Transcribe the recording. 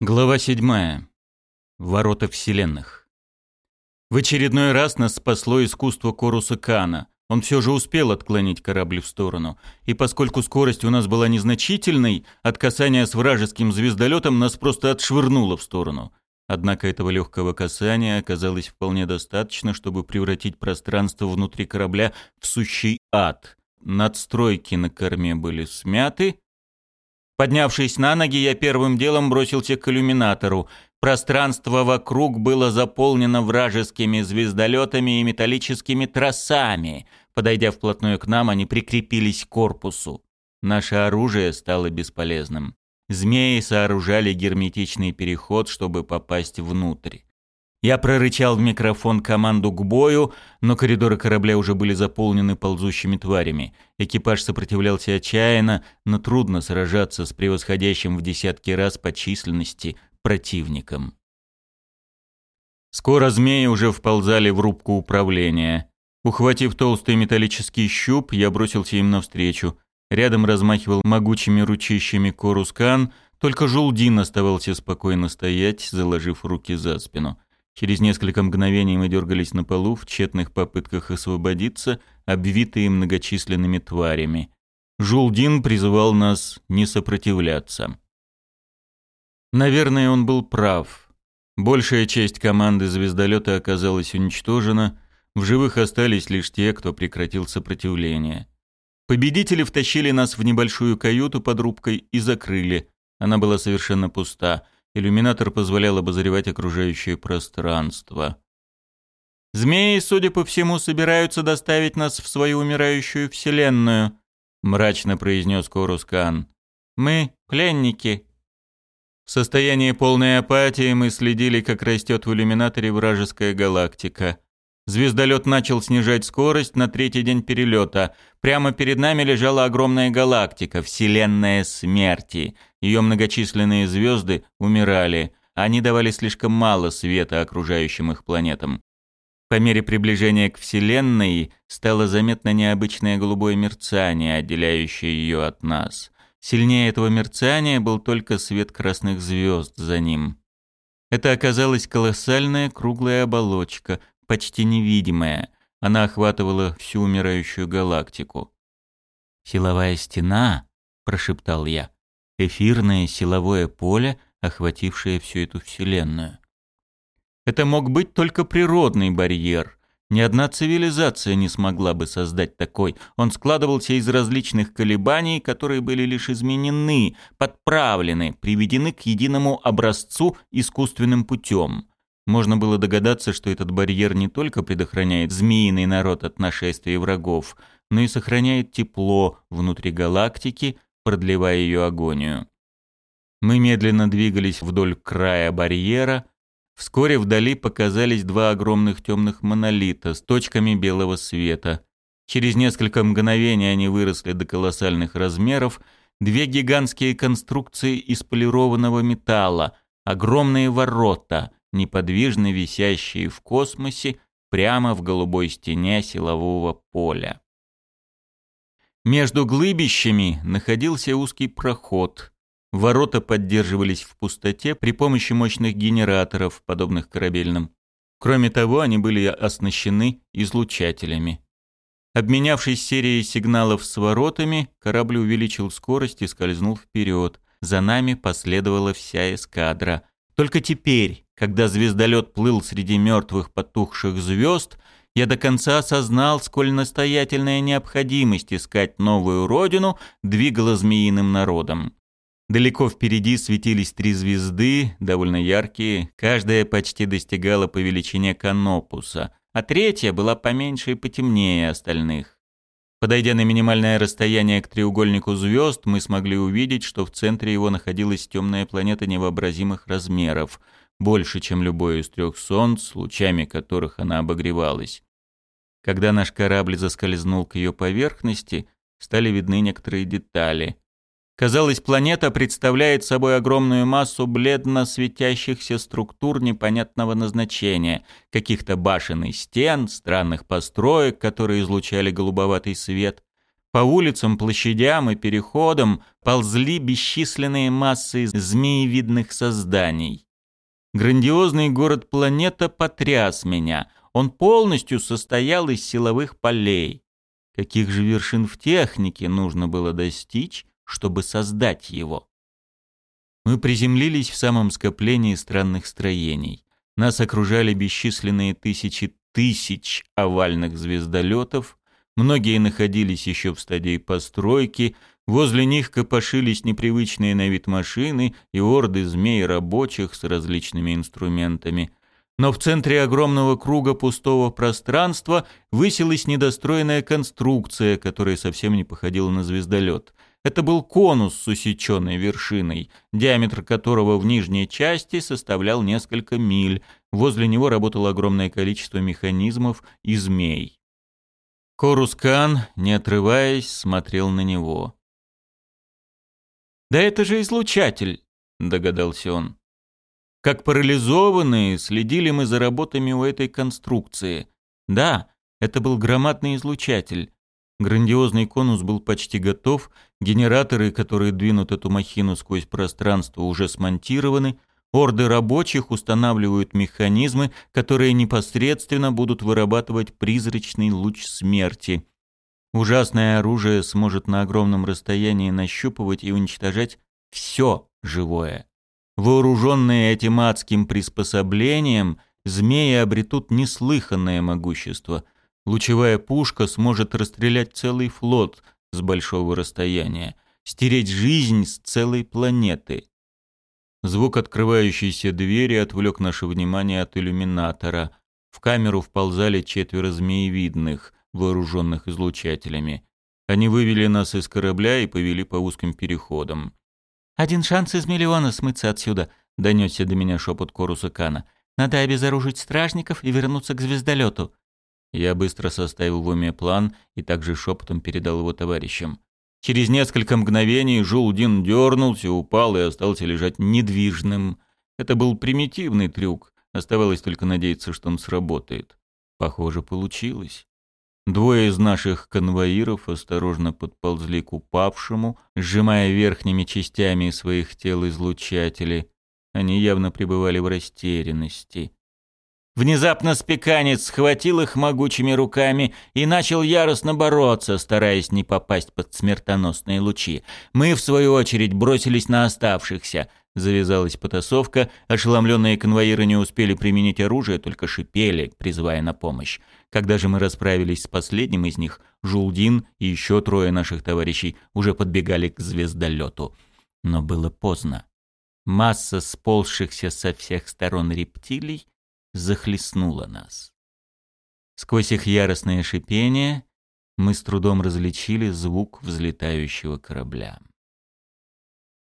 Глава 7. Ворота вселенных. В очередной раз нас спасло искусство Коруса Кана. Он все же успел отклонить корабль в сторону. И поскольку скорость у нас была незначительной, от касания с вражеским звездолетом нас просто отшвырнуло в сторону. Однако этого легкого касания оказалось вполне достаточно, чтобы превратить пространство внутри корабля в сущий ад. Надстройки на корме были смяты, Поднявшись на ноги, я первым делом бросился к иллюминатору. Пространство вокруг было заполнено вражескими звездолетами и металлическими тросами. Подойдя вплотную к нам, они прикрепились к корпусу. Наше оружие стало бесполезным. Змеи сооружали герметичный переход, чтобы попасть внутрь. Я прорычал в микрофон команду к бою, но коридоры корабля уже были заполнены ползущими тварями. Экипаж сопротивлялся отчаянно, но трудно сражаться с превосходящим в десятки раз по численности противником. Скоро змеи уже вползали в рубку управления. Ухватив толстый металлический щуп, я бросился им навстречу. Рядом размахивал могучими ручищами Корускан, только Жулдин оставался спокойно стоять, заложив руки за спину. Через несколько мгновений мы дергались на полу в тщетных попытках освободиться, обвитые многочисленными тварями. Жулдин призывал нас не сопротивляться. Наверное, он был прав. Большая часть команды звездолета оказалась уничтожена, в живых остались лишь те, кто прекратил сопротивление. Победители втащили нас в небольшую каюту под рубкой и закрыли. Она была совершенно пуста — Иллюминатор позволял обозревать окружающее пространство. «Змеи, судя по всему, собираются доставить нас в свою умирающую вселенную», — мрачно произнес Корускан. «Мы — пленники». В состоянии полной апатии мы следили, как растет в иллюминаторе вражеская галактика. Звездолет начал снижать скорость на третий день перелета. Прямо перед нами лежала огромная галактика, вселенная смерти. Ее многочисленные звезды умирали. Они давали слишком мало света окружающим их планетам. По мере приближения к Вселенной стало заметно необычное голубое мерцание, отделяющее ее от нас. Сильнее этого мерцания был только свет красных звезд за ним. Это оказалась колоссальная круглая оболочка, почти невидимая. Она охватывала всю умирающую галактику. «Силовая стена», — прошептал я, — «эфирное силовое поле, охватившее всю эту Вселенную». Это мог быть только природный барьер. Ни одна цивилизация не смогла бы создать такой. Он складывался из различных колебаний, которые были лишь изменены, подправлены, приведены к единому образцу искусственным путем. Можно было догадаться, что этот барьер не только предохраняет змеиный народ от нашествия врагов, но и сохраняет тепло внутри галактики, продлевая ее агонию. Мы медленно двигались вдоль края барьера. Вскоре вдали показались два огромных темных монолита с точками белого света. Через несколько мгновений они выросли до колоссальных размеров. Две гигантские конструкции из полированного металла, огромные ворота — неподвижно висящие в космосе прямо в голубой стене силового поля. Между глыбищами находился узкий проход. Ворота поддерживались в пустоте при помощи мощных генераторов, подобных корабельным. Кроме того, они были оснащены излучателями. Обменявшись серией сигналов с воротами, корабль увеличил скорость и скользнул вперед. За нами последовала вся эскадра. Только теперь, когда звездолет плыл среди мертвых потухших звезд, я до конца осознал, сколь настоятельная необходимость искать новую родину двигала змеиным народом. Далеко впереди светились три звезды, довольно яркие, каждая почти достигала по величине канопуса, а третья была поменьше и потемнее остальных. Подойдя на минимальное расстояние к треугольнику звезд, мы смогли увидеть, что в центре его находилась темная планета невообразимых размеров – больше, чем любое из трех солнц, лучами которых она обогревалась. Когда наш корабль заскользнул к ее поверхности, стали видны некоторые детали. Казалось, планета представляет собой огромную массу бледно светящихся структур непонятного назначения, каких-то башен и стен, странных построек, которые излучали голубоватый свет. По улицам, площадям и переходам ползли бесчисленные массы змеевидных созданий. Грандиозный город-планета потряс меня. Он полностью состоял из силовых полей. Каких же вершин в технике нужно было достичь, чтобы создать его? Мы приземлились в самом скоплении странных строений. Нас окружали бесчисленные тысячи тысяч овальных звездолетов, многие находились еще в стадии постройки, возле них копошились непривычные на вид машины и орды змей рабочих с различными инструментами. Но в центре огромного круга пустого пространства высилась недостроенная конструкция, которая совсем не походила на звездолет. Это был конус с усеченной вершиной, диаметр которого в нижней части составлял несколько миль. Возле него работало огромное количество механизмов и змей. Корускан, не отрываясь, смотрел на него. «Да это же излучатель!» — догадался он. Как парализованные, следили мы за работами у этой конструкции. Да, это был громадный излучатель. Грандиозный конус был почти готов, генераторы, которые двинут эту махину сквозь пространство, уже смонтированы, орды рабочих устанавливают механизмы, которые непосредственно будут вырабатывать призрачный луч смерти. Ужасное оружие сможет на огромном расстоянии нащупывать и уничтожать все живое. Вооруженные этим адским приспособлением, змеи обретут неслыханное могущество – Лучевая пушка сможет расстрелять целый флот с большого расстояния, стереть жизнь с целой планеты. Звук открывающейся двери отвлек наше внимание от иллюминатора. В камеру вползали четверо змеевидных, вооруженных излучателями. Они вывели нас из корабля и повели по узким переходам. «Один шанс из миллиона смыться отсюда», — донесся до меня шепот Коруса Кана. «Надо обезоружить стражников и вернуться к звездолету. Я быстро составил в уме план и также шепотом передал его товарищам. Через несколько мгновений Жулдин дернулся, упал и остался лежать недвижным. Это был примитивный трюк, оставалось только надеяться, что он сработает. Похоже, получилось. Двое из наших конвоиров осторожно подползли к упавшему, сжимая верхними частями своих тел излучатели. Они явно пребывали в растерянности. Внезапно спеканец схватил их могучими руками и начал яростно бороться, стараясь не попасть под смертоносные лучи. Мы, в свою очередь, бросились на оставшихся. Завязалась потасовка, ошеломленные конвоиры не успели применить оружие, только шипели, призывая на помощь. Когда же мы расправились с последним из них, Жулдин и еще трое наших товарищей уже подбегали к звездолету. Но было поздно. Масса сползшихся со всех сторон рептилий захлестнула нас. Сквозь их яростное шипение мы с трудом различили звук взлетающего корабля.